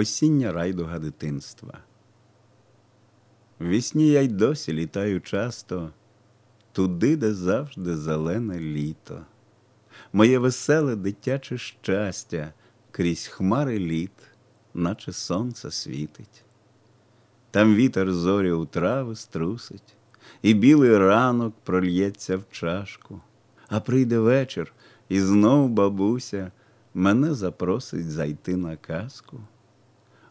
осіння райдуга дитинства. Вісні я й досі літаю часто, туди, де завжди зелене літо. Моє веселе дитяче щастя крізь хмари літ, наче сонце світить. Там вітер зорі у трави струсить, і білий ранок прольється в чашку, а прийде вечір, і знов бабуся мене запросить зайти на казку.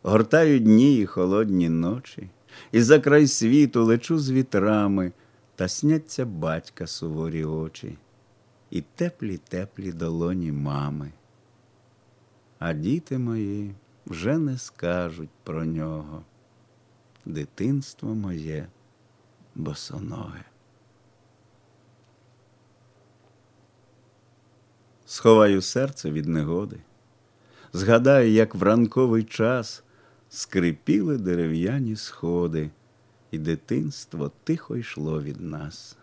Гортаю дні і холодні ночі, і за край світу лечу з вітрами, та сняться батька суворі очі, і теплі теплі долоні мами. А діти мої вже не скажуть про нього. Дитинство моє босоноге. Сховаю серце від негоди, згадаю, як в ранковий час скрипіли дерев'яні сходи, і дитинство тихо йшло від нас.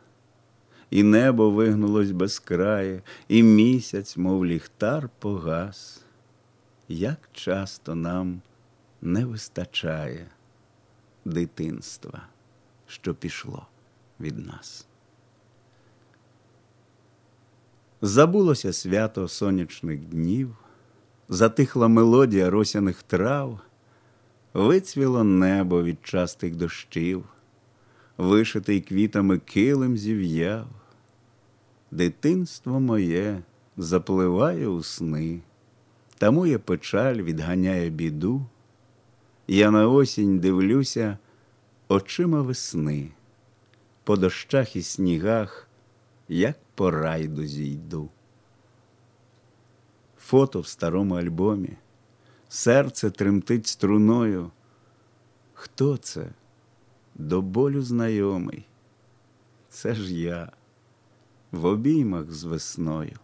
І небо вигнулось безкрає, і місяць, мов ліхтар, погас. Як часто нам не вистачає дитинства, що пішло від нас. Забулося свято сонячних днів, затихла мелодія росяних трав, вицвіло небо від частих дощів, вишитий квітами килим зів'яв. Дитинство моє запливає у сни, та моє печаль відганяє біду. Я на осінь дивлюся очима весни, по дощах і снігах, як по райдузі йду. Фото в старому альбомі, серце тремтить струною. Хто це? До болю знайомий. Це ж я в обіймах з весною.